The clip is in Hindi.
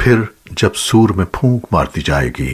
फिर जब सूर में फूंक मारती जाएगी